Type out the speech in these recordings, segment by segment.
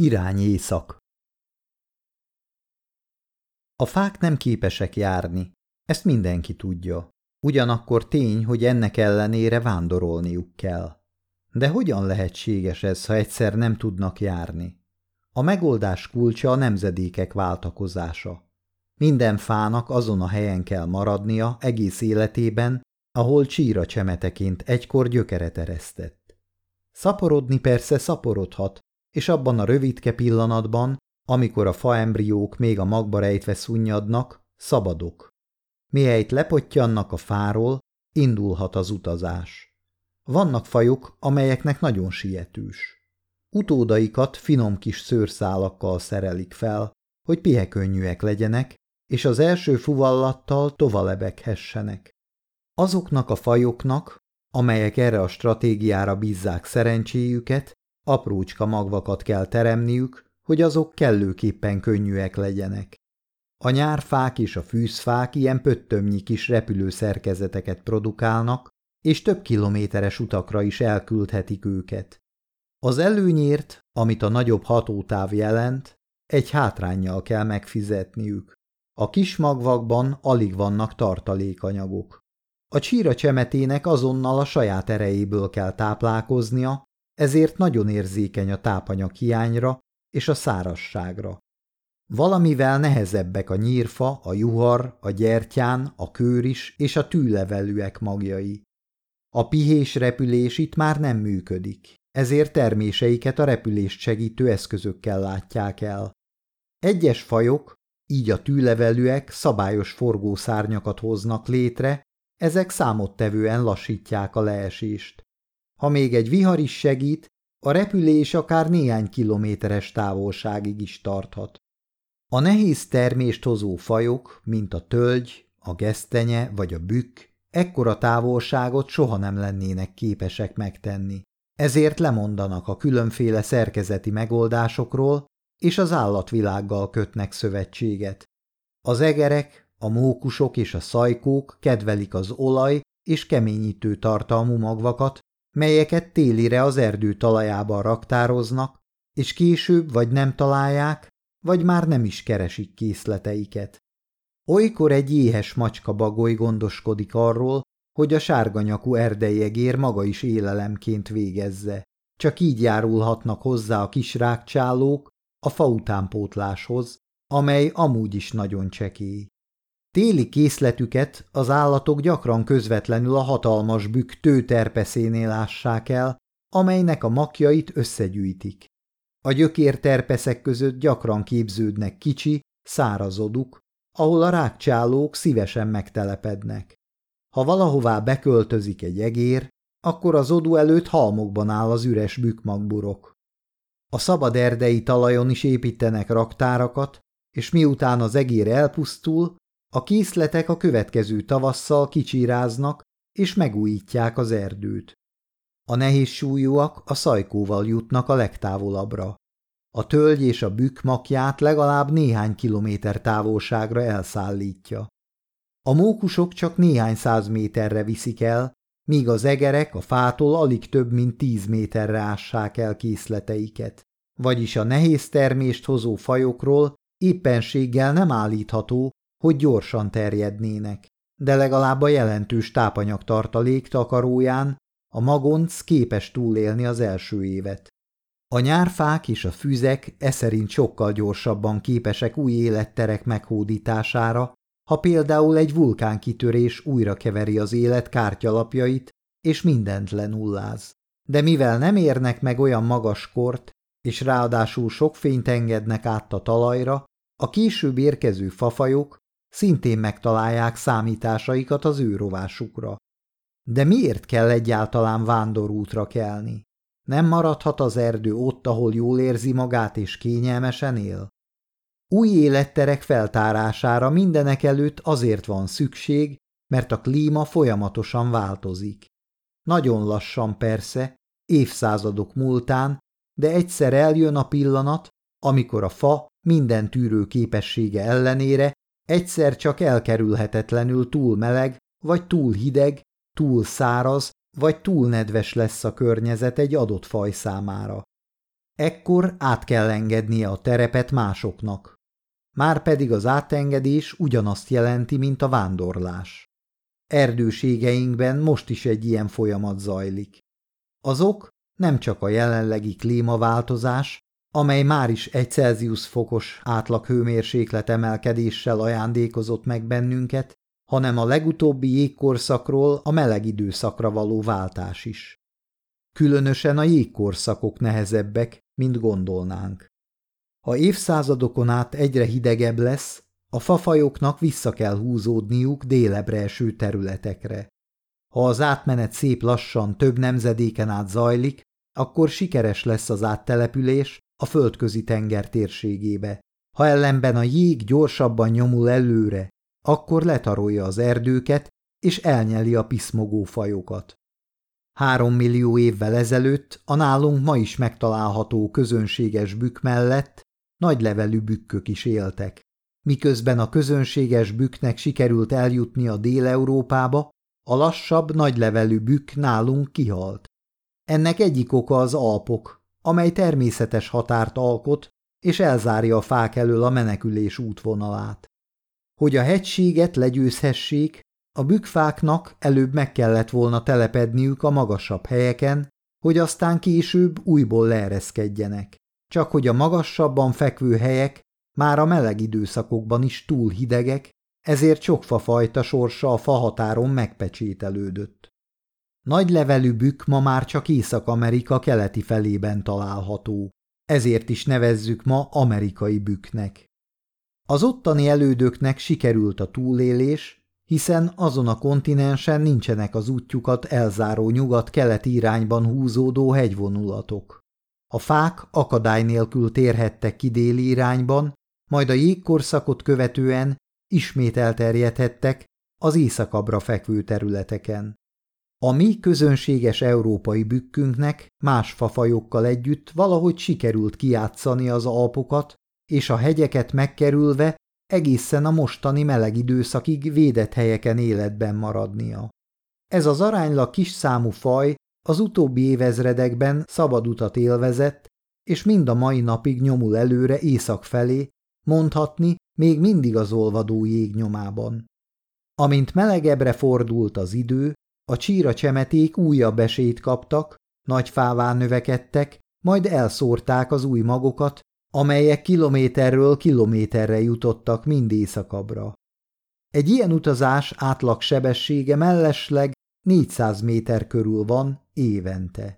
Irány észak A fák nem képesek járni, ezt mindenki tudja. Ugyanakkor tény, hogy ennek ellenére vándorolniuk kell. De hogyan lehetséges ez, ha egyszer nem tudnak járni? A megoldás kulcsa a nemzedékek váltakozása. Minden fának azon a helyen kell maradnia egész életében, ahol csíra csemeteként egykor gyökeret eresztett. Szaporodni persze szaporodhat, és abban a rövidke pillanatban, amikor a faembriók még a magba rejtve szunnyadnak, szabadok. Mihelyt lepottyannak a fáról, indulhat az utazás. Vannak fajok, amelyeknek nagyon sietős. Utódaikat finom kis szőrszálakkal szerelik fel, hogy pihekönnyűek legyenek, és az első fuvallattal tovalebeghessenek. Azoknak a fajoknak, amelyek erre a stratégiára bízzák szerencséjüket, aprócska magvakat kell teremniük, hogy azok kellőképpen könnyűek legyenek. A nyárfák és a fűzfák ilyen pöttömnyi kis repülő szerkezeteket produkálnak, és több kilométeres utakra is elküldhetik őket. Az előnyért, amit a nagyobb hatótáv jelent, egy hátrányjal kell megfizetniük. A kis magvakban alig vannak tartalékanyagok. A csíra csemetének azonnal a saját erejéből kell táplálkoznia, ezért nagyon érzékeny a tápanyag hiányra és a szárasságra. Valamivel nehezebbek a nyírfa, a juhar, a gyertyán, a kőris és a tűlevelűek magjai. A pihés repülés itt már nem működik, ezért terméseiket a repülést segítő eszközökkel látják el. Egyes fajok, így a tűlevelűek szabályos forgószárnyakat hoznak létre, ezek számottevően lassítják a leesést. Ha még egy vihar is segít, a repülés akár néhány kilométeres távolságig is tarthat. A nehéz termést hozó fajok, mint a tölgy, a gesztenye vagy a bükk, ekkora távolságot soha nem lennének képesek megtenni. Ezért lemondanak a különféle szerkezeti megoldásokról, és az állatvilággal kötnek szövetséget. Az egerek, a mókusok és a szajkók kedvelik az olaj és keményítő tartalmú magvakat, melyeket télire az erdő talajában raktároznak, és később vagy nem találják, vagy már nem is keresik készleteiket. Olykor egy éhes macska bagoly gondoskodik arról, hogy a sárganyakú erdejegér maga is élelemként végezze. Csak így járulhatnak hozzá a kis rákcsálók a fautánpótláshoz, amely amúgy is nagyon csekély. Téli készletüket az állatok gyakran közvetlenül a hatalmas bükk tőterpeszénél lássák el, amelynek a makjait összegyűjtik. A gyökérterpeszek között gyakran képződnek kicsi, szárazoduk, ahol a rákcsálók szívesen megtelepednek. Ha valahová beköltözik egy egér, akkor az odu előtt halmokban áll az üres bükmagburok. A szabad erdei talajon is építenek raktárakat, és miután az egér elpusztul, a készletek a következő tavasszal kicsíráznak és megújítják az erdőt. A nehéz súlyúak a szajkóval jutnak a legtávolabbra. A tölgy és a bükk makját legalább néhány kilométer távolságra elszállítja. A mókusok csak néhány száz méterre viszik el, míg az egerek a fától alig több mint tíz méterre ássák el készleteiket. Vagyis a nehéz termést hozó fajokról éppenséggel nem állítható, hogy gyorsan terjednének, de legalább a jelentős tápanyagtartalék takaróján a magonc képes túlélni az első évet. A nyárfák és a füzek eszerint sokkal gyorsabban képesek új életterek meghódítására, ha például egy vulkánkitörés újra keveri az élet kártyalapjait, és mindent lenulláz. De mivel nem érnek meg olyan magas kort, és ráadásul sok fényt engednek át a talajra, a később érkező fafajok szintén megtalálják számításaikat az ő rovásukra. De miért kell egyáltalán vándorútra kelni? Nem maradhat az erdő ott, ahol jól érzi magát és kényelmesen él? Új életterek feltárására mindenek előtt azért van szükség, mert a klíma folyamatosan változik. Nagyon lassan persze, évszázadok múltán, de egyszer eljön a pillanat, amikor a fa minden tűrő képessége ellenére egyszer csak elkerülhetetlenül túl meleg, vagy túl hideg, túl száraz, vagy túl nedves lesz a környezet egy adott faj számára. Ekkor át kell engednie a terepet másoknak. Márpedig az átengedés ugyanazt jelenti, mint a vándorlás. Erdőségeinkben most is egy ilyen folyamat zajlik. Azok nem csak a jelenlegi klímaváltozás, amely már is egy Celsius fokos átlag emelkedéssel ajándékozott meg bennünket, hanem a legutóbbi jégkorszakról a meleg időszakra való váltás is. Különösen a jégkorszakok nehezebbek, mint gondolnánk. Ha évszázadokon át egyre hidegebb lesz, a fafajoknak vissza kell húzódniuk délebre eső területekre. Ha az átmenet szép lassan több nemzedéken át zajlik, akkor sikeres lesz az áttelepülés a földközi tenger térségébe. Ha ellenben a jég gyorsabban nyomul előre, akkor letarolja az erdőket és elnyeli a piszmogó fajokat. Három millió évvel ezelőtt a nálunk ma is megtalálható közönséges bükk mellett nagy levelű bükkök is éltek. Miközben a közönséges bükknek sikerült eljutni a Dél-Európába, a lassabb, nagylevelű bükk nálunk kihalt. Ennek egyik oka az Alpok, amely természetes határt alkot, és elzárja a fák elől a menekülés útvonalát. Hogy a hegységet legyőzhessék, a bükkfáknak előbb meg kellett volna telepedniük a magasabb helyeken, hogy aztán később újból leereszkedjenek. Csak hogy a magasabban fekvő helyek már a meleg időszakokban is túl hidegek, ezért sok fafajta sorsa a fahatáron megpecsételődött. Nagy levelű bükk ma már csak Észak-Amerika keleti felében található, ezért is nevezzük ma amerikai bükknek. Az ottani elődöknek sikerült a túlélés, hiszen azon a kontinensen nincsenek az útjukat elzáró nyugat-keleti irányban húzódó hegyvonulatok. A fák akadály nélkül térhettek ki déli irányban, majd a jégkorszakot követően ismét elterjedhettek az északabbra fekvő területeken. A mi közönséges európai bükkünknek más fafajokkal együtt valahogy sikerült kiátszani az alpokat, és a hegyeket megkerülve egészen a mostani meleg időszakig védett helyeken életben maradnia. Ez az aránylag kis számú faj az utóbbi évezredekben szabad utat élvezett, és mind a mai napig nyomul előre észak felé, mondhatni még mindig az olvadó jég nyomában. Amint melegebbre fordult az idő, a csíra csemeték újabb esélyt kaptak, nagy fává növekedtek, majd elszórták az új magokat, amelyek kilométerről kilométerre jutottak mind északabbra. Egy ilyen utazás átlag sebessége mellesleg 400 méter körül van évente.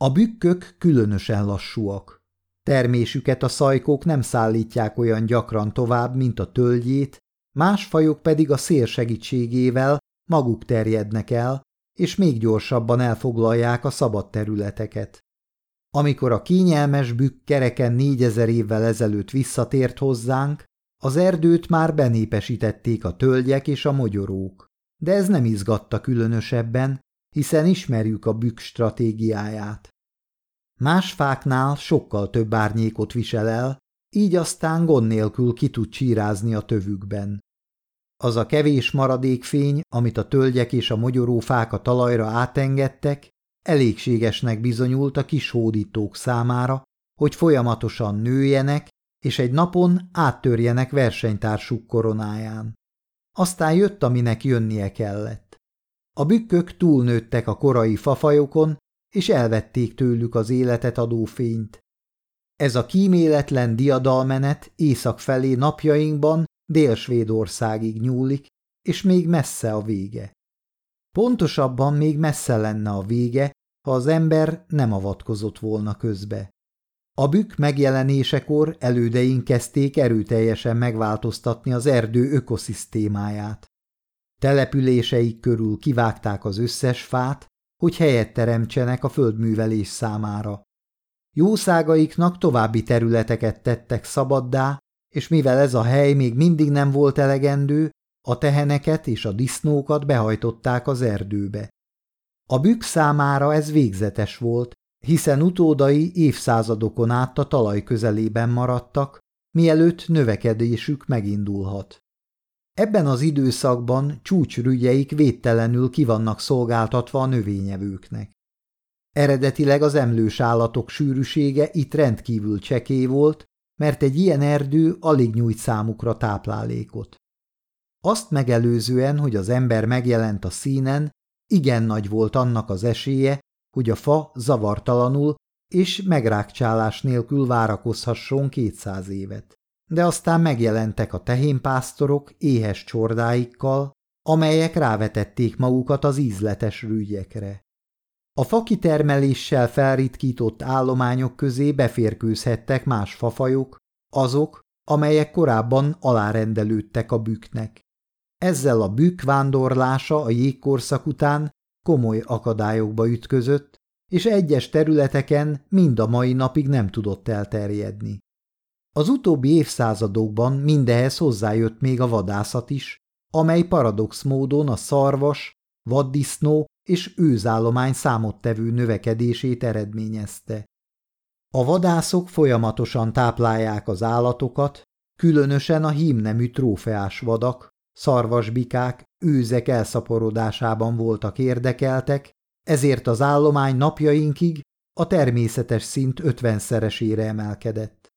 A bükkök különösen lassúak. Termésüket a szajkók nem szállítják olyan gyakran tovább, mint a tölgyét, más fajok pedig a szél segítségével maguk terjednek el, és még gyorsabban elfoglalják a szabad területeket. Amikor a kényelmes bükk kereken négyezer évvel ezelőtt visszatért hozzánk, az erdőt már benépesítették a tölgyek és a mogyorók. De ez nem izgatta különösebben, hiszen ismerjük a bükk stratégiáját. Más fáknál sokkal több árnyékot visel el, így aztán gond nélkül ki tud csírázni a tövükben. Az a kevés maradékfény, amit a tölgyek és a mogyorófák a talajra átengedtek, elégségesnek bizonyult a kis hódítók számára, hogy folyamatosan nőjenek, és egy napon áttörjenek versenytársuk koronáján. Aztán jött, aminek jönnie kellett. A bükkök túlnőttek a korai fafajokon, és elvették tőlük az életet adó fényt. Ez a kíméletlen diadalmenet észak felé napjainkban Dél-Svédországig nyúlik, és még messze a vége. Pontosabban még messze lenne a vége, ha az ember nem avatkozott volna közbe. A bükk megjelenésekor elődeink kezdték erőteljesen megváltoztatni az erdő ökoszisztémáját. Településeik körül kivágták az összes fát, hogy helyet teremtsenek a földművelés számára. Jószágaiknak további területeket tettek szabaddá, és mivel ez a hely még mindig nem volt elegendő, a teheneket és a disznókat behajtották az erdőbe. A bükk számára ez végzetes volt, hiszen utódai évszázadokon át a talaj közelében maradtak, mielőtt növekedésük megindulhat. Ebben az időszakban csúcsrügyeik védtelenül kivannak szolgáltatva a növényevőknek. Eredetileg az emlős állatok sűrűsége itt rendkívül csekély volt, mert egy ilyen erdő alig nyújt számukra táplálékot. Azt megelőzően, hogy az ember megjelent a színen, igen nagy volt annak az esélye, hogy a fa zavartalanul és megrákcsálás nélkül várakozhasson kétszáz évet. De aztán megjelentek a tehénpásztorok éhes csordáikkal, amelyek rávetették magukat az ízletes rügyekre. A fakitermeléssel felritkított állományok közé beférkőzhettek más fafajok, azok, amelyek korábban alárendelődtek a bükknek. Ezzel a bükk vándorlása a jégkorszak után komoly akadályokba ütközött, és egyes területeken mind a mai napig nem tudott elterjedni. Az utóbbi évszázadokban mindehez hozzájött még a vadászat is, amely paradox módon a szarvas, vaddisznó és őzállomány számottevő növekedését eredményezte. A vadászok folyamatosan táplálják az állatokat, különösen a hímnemű trófeás vadak, szarvasbikák, őzek elszaporodásában voltak érdekeltek, ezért az állomány napjainkig a természetes szint ötvenszeresére emelkedett.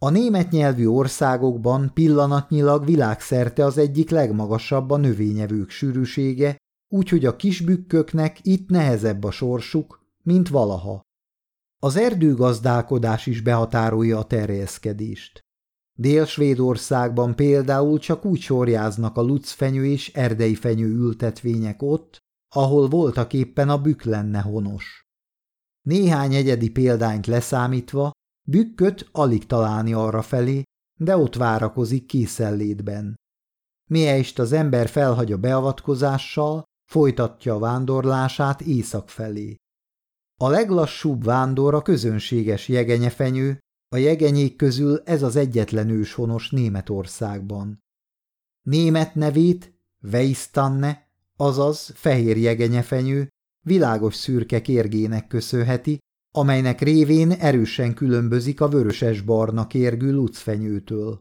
A német nyelvű országokban pillanatnyilag világszerte az egyik legmagasabb a növényevők sűrűsége, úgyhogy a kisbükköknek itt nehezebb a sorsuk, mint valaha. Az erdőgazdálkodás is behatárolja a terjeszkedést. Dél-Svédországban például csak úgy sorjáznak a lucfenyő és erdei fenyő ültetvények ott, ahol voltak éppen a bükk lenne honos. Néhány egyedi példányt leszámítva, bükköt alig találni arra felé, de ott várakozik készellétben. Mielyst az ember felhagy a beavatkozással, folytatja a vándorlását észak felé. A leglassúbb vándor a közönséges jegenyefenyő, a jegenyék közül ez az egyetlen őshonos Németországban. Német nevét Weisztanne, azaz fehér jegenyefenyő, világos szürke kérgének köszönheti, amelynek révén erősen különbözik a vöröses-barna kérgű lucfenyőtől.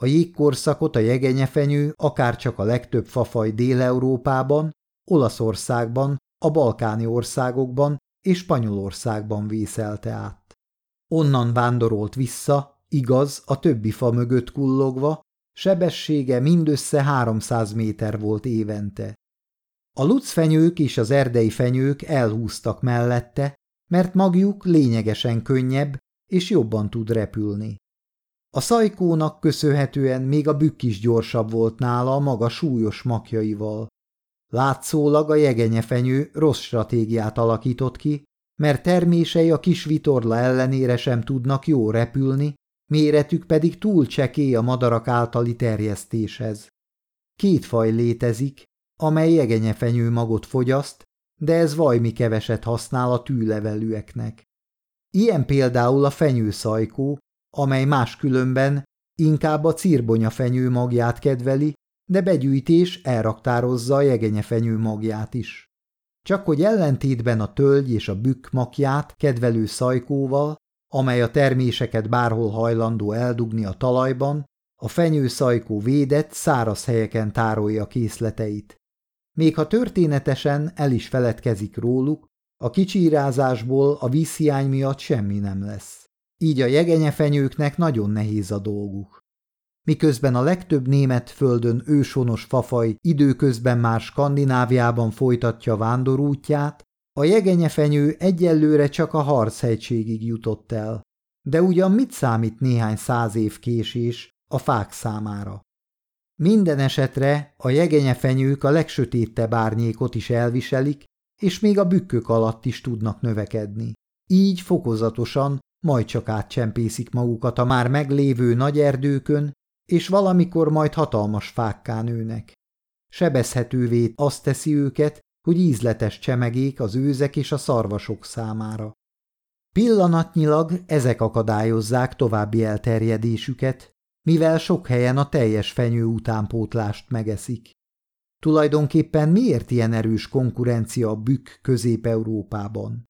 A jégkorszakot a jegenyefenyő akárcsak a legtöbb fafaj Dél-Európában, Olaszországban, a balkáni országokban és Spanyolországban vészelte át. Onnan vándorolt vissza, igaz, a többi fa mögött kullogva, sebessége mindössze 300 méter volt évente. A lucfenyők és az erdei fenyők elhúztak mellette, mert magjuk lényegesen könnyebb és jobban tud repülni. A szajkónak köszönhetően még a bükk is gyorsabb volt nála a maga súlyos makjaival. Látszólag a jegenyefenyő rossz stratégiát alakított ki, mert termései a kis vitorla ellenére sem tudnak jó repülni, méretük pedig túl csekély a madarak általi terjesztéshez. Két faj létezik, amely jegenyefenyő magot fogyaszt, de ez vajmi keveset használ a tűlevelűeknek. Ilyen például a fenyőszajkó, amely máskülönben inkább a fenyő magját kedveli, de begyűjtés elraktározza a jegenyefenyő magját is. Csak hogy ellentétben a tölgy és a bükk makját kedvelő szajkóval, amely a terméseket bárhol hajlandó eldugni a talajban, a fenyőszajkó védett, száraz helyeken tárolja készleteit. Még ha történetesen el is feledkezik róluk, a kicsírázásból a vízhiány miatt semmi nem lesz. Így a jegenyefenyőknek nagyon nehéz a dolguk. Miközben a legtöbb német földön ősonos fafaj időközben már Skandináviában folytatja vándorútját, a jegenyefenyő egyelőre csak a harchegységig jutott el. De ugyan mit számít néhány száz év késés a fák számára? Minden esetre a jegenyefenyők a legsötétebb árnyékot is elviselik, és még a bükkök alatt is tudnak növekedni. Így fokozatosan majd csak átcsempészik magukat a már meglévő nagy erdőkön, és valamikor majd hatalmas fákká nőnek. Sebezhetővé azt teszi őket, hogy ízletes csemegék az őzek és a szarvasok számára. Pillanatnyilag ezek akadályozzák további elterjedésüket, mivel sok helyen a teljes fenyő utánpótlást megeszik. Tulajdonképpen miért ilyen erős konkurencia a bükk Közép-Európában?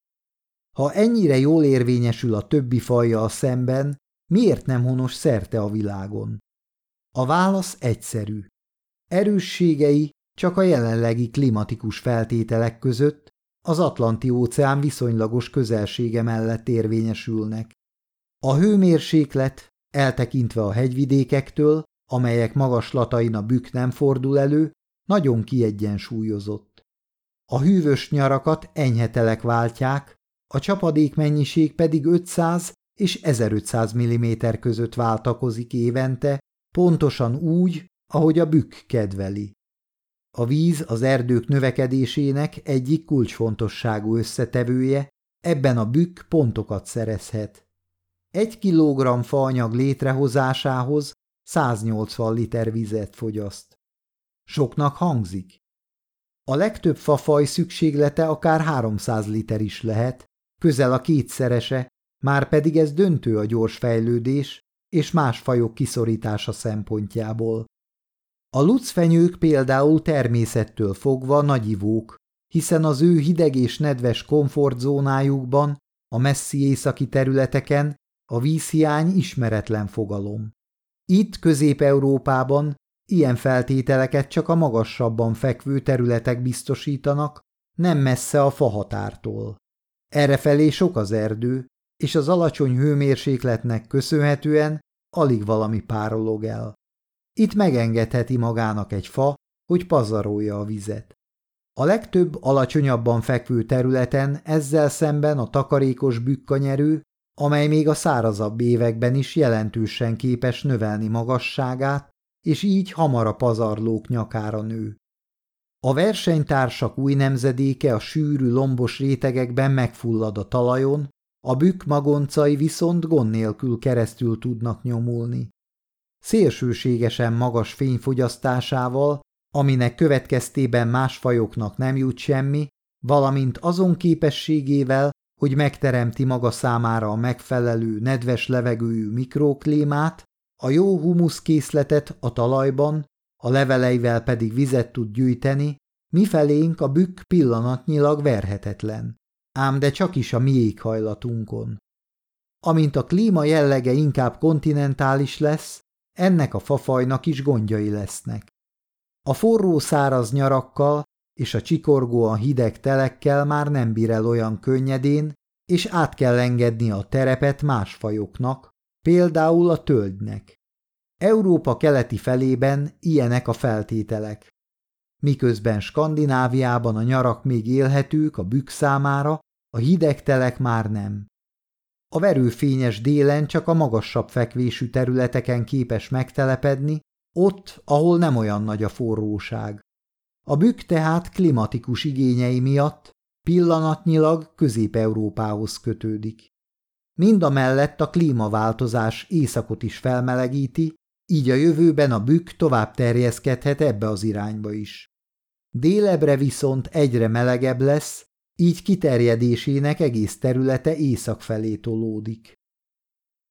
Ha ennyire jól érvényesül a többi a szemben, miért nem honos szerte a világon? A válasz egyszerű. Erősségei csak a jelenlegi klimatikus feltételek között, az Atlanti-óceán viszonylagos közelsége mellett érvényesülnek. A hőmérséklet, eltekintve a hegyvidékektől, amelyek magaslatain a bükk nem fordul elő, nagyon kiegyensúlyozott. A hűvös nyarakat enyhetelek váltják, a csapadék mennyiség pedig 500 és 1500 mm között váltakozik évente, pontosan úgy, ahogy a bükk kedveli. A víz az erdők növekedésének egyik kulcsfontosságú összetevője, ebben a bükk pontokat szerezhet. Egy kilogramm faanyag létrehozásához 180 liter vizet fogyaszt. Soknak hangzik. A legtöbb fafaj szükséglete akár 300 liter is lehet, közel a kétszerese, már pedig ez döntő a gyors fejlődés és más fajok kiszorítása szempontjából. A lucfenyők például természettől fogva nagyivók, hiszen az ő hideg és nedves komfortzónájukban, a messzi északi területeken a vízhiány ismeretlen fogalom. Itt Közép-Európában ilyen feltételeket csak a magasabban fekvő területek biztosítanak, nem messze a fahatártól. Errefelé sok az erdő, és az alacsony hőmérsékletnek köszönhetően alig valami párolog el. Itt megengedheti magának egy fa, hogy pazarolja a vizet. A legtöbb alacsonyabban fekvő területen ezzel szemben a takarékos bükkanyerő, amely még a szárazabb években is jelentősen képes növelni magasságát, és így hamar a pazarlók nyakára nő. A versenytársak új nemzedéke a sűrű lombos rétegekben megfullad a talajon, a bükk magoncai viszont gond nélkül keresztül tudnak nyomulni. Szélsőségesen magas fényfogyasztásával, aminek következtében más fajoknak nem jut semmi, valamint azon képességével, hogy megteremti maga számára a megfelelő nedves levegőjű mikroklímát, a jó humuszkészletet a talajban, a leveleivel pedig vizet tud gyűjteni, mifelénk a bükk pillanatnyilag verhetetlen, ám de csak is a mi éghajlatunkon. Amint a klíma jellege inkább kontinentális lesz, ennek a fafajnak is gondjai lesznek. A forró száraz nyarakkal és a csikorgóan hideg telekkel már nem bír el olyan könnyedén, és át kell engedni a terepet más fajoknak, például a tölgynek. Európa keleti felében ilyenek a feltételek. Miközben Skandináviában a nyarak még élhetők a bükk számára, a hideg telek már nem. A verőfényes délen csak a magasabb fekvésű területeken képes megtelepedni, ott, ahol nem olyan nagy a forróság. A bükk tehát klimatikus igényei miatt pillanatnyilag Közép-Európához kötődik. Mind a mellett a klímaváltozás északot is felmelegíti, így a jövőben a bükk tovább terjeszkedhet ebbe az irányba is. Délebre viszont egyre melegebb lesz, így kiterjedésének egész területe észak felé tolódik.